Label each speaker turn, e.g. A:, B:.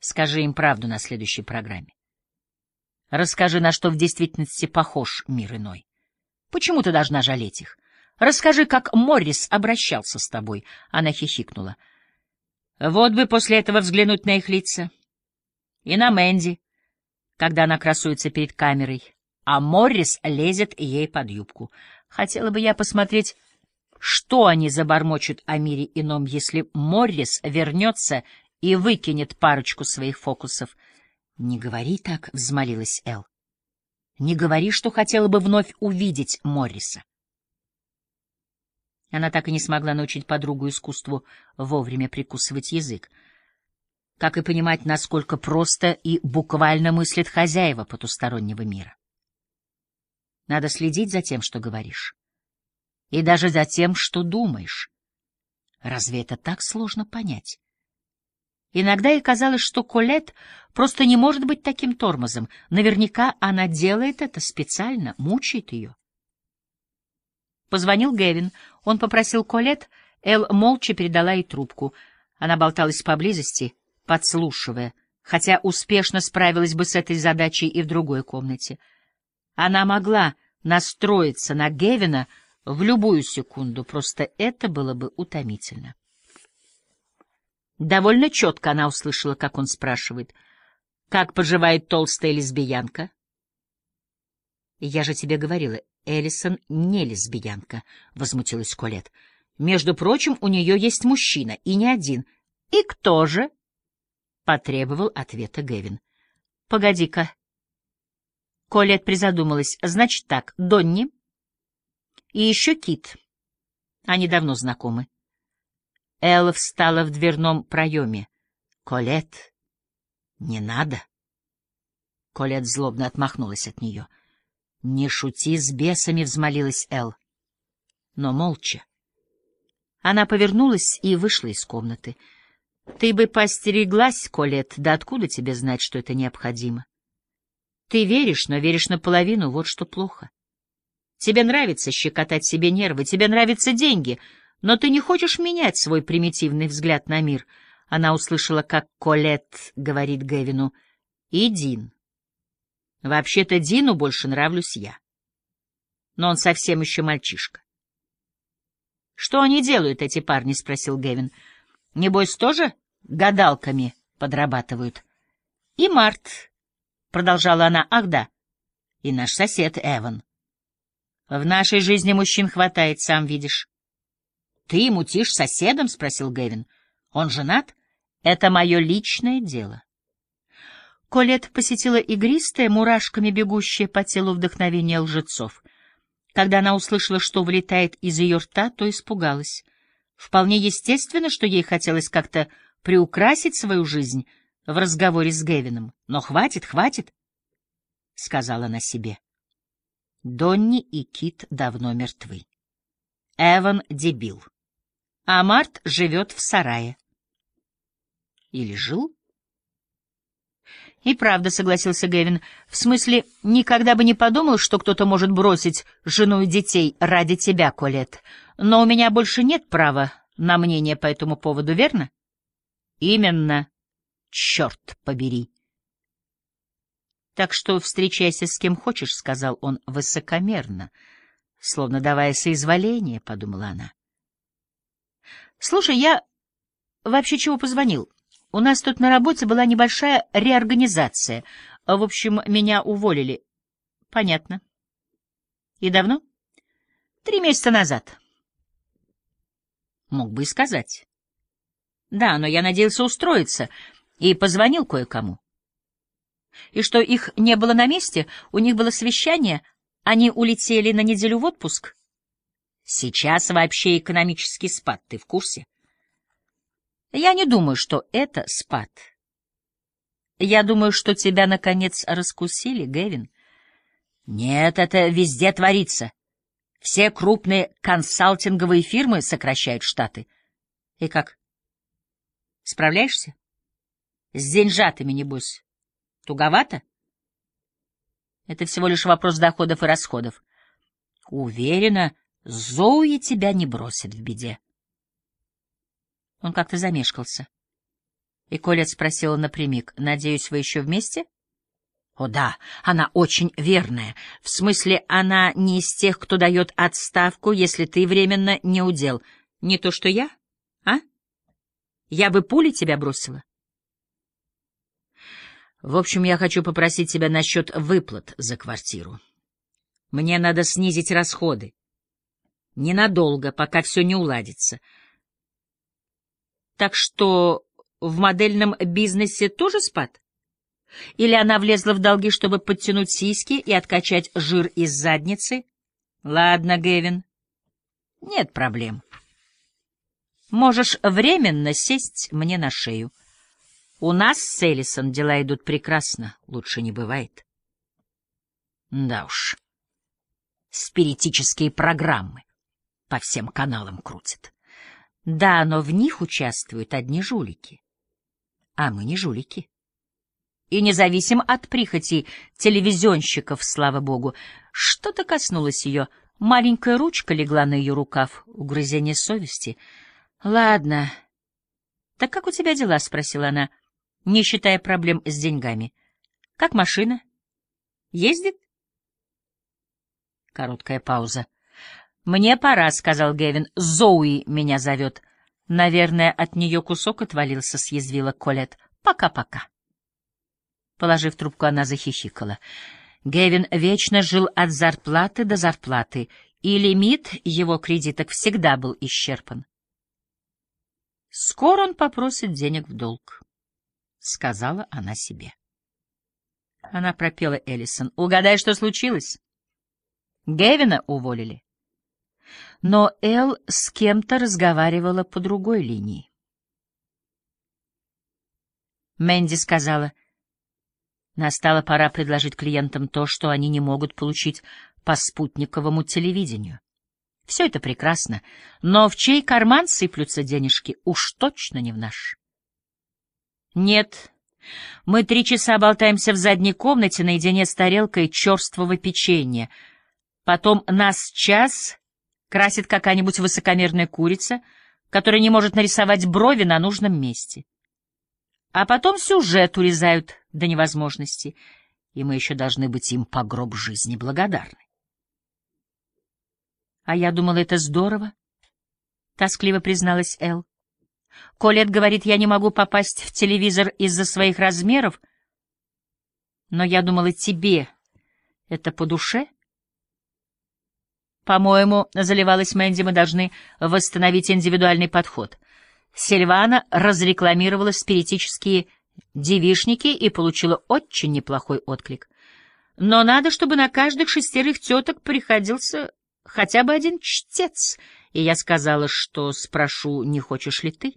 A: Скажи им правду на следующей программе. Расскажи, на что в действительности похож мир иной. Почему ты должна жалеть их? Расскажи, как Моррис обращался с тобой. Она хихикнула. Вот бы после этого взглянуть на их лица. И на Мэнди, когда она красуется перед камерой, а Моррис лезет ей под юбку. Хотела бы я посмотреть, что они забормочут о мире ином, если Моррис вернется и выкинет парочку своих фокусов. — Не говори так, — взмолилась Эл. — Не говори, что хотела бы вновь увидеть Морриса. Она так и не смогла научить подругу искусству вовремя прикусывать язык, как и понимать, насколько просто и буквально мыслит хозяева потустороннего мира. Надо следить за тем, что говоришь, и даже за тем, что думаешь. Разве это так сложно понять? Иногда ей казалось, что Колет просто не может быть таким тормозом. Наверняка она делает это специально, мучает ее. Позвонил Гевин. Он попросил Колет. Эл молча передала ей трубку. Она болталась поблизости, подслушивая, хотя успешно справилась бы с этой задачей и в другой комнате. Она могла настроиться на Гевина в любую секунду, просто это было бы утомительно. Довольно четко она услышала, как он спрашивает, «Как поживает толстая лесбиянка?» «Я же тебе говорила, Эллисон не лесбиянка», — возмутилась Колет. «Между прочим, у нее есть мужчина, и не один. И кто же?» — потребовал ответа Гевин. «Погоди-ка». Колет призадумалась. «Значит так, Донни и еще Кит. Они давно знакомы». Элла встала в дверном проеме. «Колет, не надо!» Колет злобно отмахнулась от нее. «Не шути с бесами!» — взмолилась Эл. Но молча. Она повернулась и вышла из комнаты. «Ты бы постереглась, Колет, да откуда тебе знать, что это необходимо? Ты веришь, но веришь наполовину, вот что плохо. Тебе нравится щекотать себе нервы, тебе нравятся деньги — но ты не хочешь менять свой примитивный взгляд на мир. Она услышала, как Колет говорит Гевину. И Дин. Вообще-то Дину больше нравлюсь я. Но он совсем еще мальчишка. Что они делают, эти парни? — спросил Гевин. Небось, тоже гадалками подрабатывают. И Март, — продолжала она, — ах да, и наш сосед Эван. В нашей жизни мужчин хватает, сам видишь. «Ты мутишь соседом?» — спросил Гэвин. «Он женат?» «Это мое личное дело». Колет посетила игристое, мурашками бегущее по телу вдохновение лжецов. Когда она услышала, что вылетает из ее рта, то испугалась. Вполне естественно, что ей хотелось как-то приукрасить свою жизнь в разговоре с Гевином. Но хватит, хватит, — сказала она себе. Донни и Кит давно мертвы. Эван — дебил а Март живет в сарае. Или жил? И правда, согласился Гевин, в смысле, никогда бы не подумал, что кто-то может бросить жену и детей ради тебя, Колет. Но у меня больше нет права на мнение по этому поводу, верно? Именно. Черт побери. Так что встречайся с кем хочешь, сказал он высокомерно, словно давая соизволение, подумала она. Слушай, я вообще чего позвонил? У нас тут на работе была небольшая реорганизация. В общем, меня уволили. Понятно. И давно? Три месяца назад. Мог бы и сказать. Да, но я надеялся устроиться и позвонил кое-кому. И что их не было на месте, у них было совещание, они улетели на неделю в отпуск. Сейчас вообще экономический спад, ты в курсе? Я не думаю, что это спад. Я думаю, что тебя, наконец, раскусили, Гэвин. Нет, это везде творится. Все крупные консалтинговые фирмы сокращают штаты. И как? Справляешься? С деньжатами, небось. Туговато? Это всего лишь вопрос доходов и расходов. Уверена, Зоуи тебя не бросит в беде. Он как-то замешкался. И Колет спросила напрямик, «Надеюсь, вы еще вместе?» «О да, она очень верная. В смысле, она не из тех, кто дает отставку, если ты временно не удел. Не то что я, а? Я бы пули тебя бросила». В общем, я хочу попросить тебя насчет выплат за квартиру. Мне надо снизить расходы. Ненадолго, пока все не уладится. Так что в модельном бизнесе тоже спад? Или она влезла в долги, чтобы подтянуть сиськи и откачать жир из задницы? Ладно, Гевин, нет проблем. Можешь временно сесть мне на шею. У нас с Элисон дела идут прекрасно, лучше не бывает. Да уж, спиритические программы по всем каналам крутят. Да, но в них участвуют одни жулики. А мы не жулики. И независим от прихоти телевизионщиков, слава богу, что-то коснулось ее. Маленькая ручка легла на ее рукав, угрызение совести. — Ладно. — Так как у тебя дела? — спросила она не считая проблем с деньгами. Как машина? Ездит? Короткая пауза. «Мне пора», — сказал Гевин. «Зоуи меня зовет». «Наверное, от нее кусок отвалился», — съязвила Колет. «Пока-пока». Положив трубку, она захихикала. Гевин вечно жил от зарплаты до зарплаты, и лимит его кредиток всегда был исчерпан. Скоро он попросит денег в долг. — сказала она себе. Она пропела Эллисон. «Угадай, что случилось?» Гевина уволили. Но Эл с кем-то разговаривала по другой линии. Мэнди сказала, настала пора предложить клиентам то, что они не могут получить по спутниковому телевидению. Все это прекрасно, но в чей карман сыплются денежки, уж точно не в наш. Нет. Мы три часа болтаемся в задней комнате наедине с тарелкой черствого печенья. Потом нас час красит какая-нибудь высокомерная курица, которая не может нарисовать брови на нужном месте. А потом сюжет урезают до невозможности, и мы еще должны быть им по гроб жизни благодарны. — А я думала, это здорово, — тоскливо призналась Эл. Колет говорит, я не могу попасть в телевизор из-за своих размеров, но я думала, тебе это по душе? По-моему, заливалась Мэнди, мы должны восстановить индивидуальный подход. Сильвана разрекламировала спиритические девишники и получила очень неплохой отклик. Но надо, чтобы на каждых шестерых теток приходился хотя бы один чтец, и я сказала, что спрошу, не хочешь ли ты?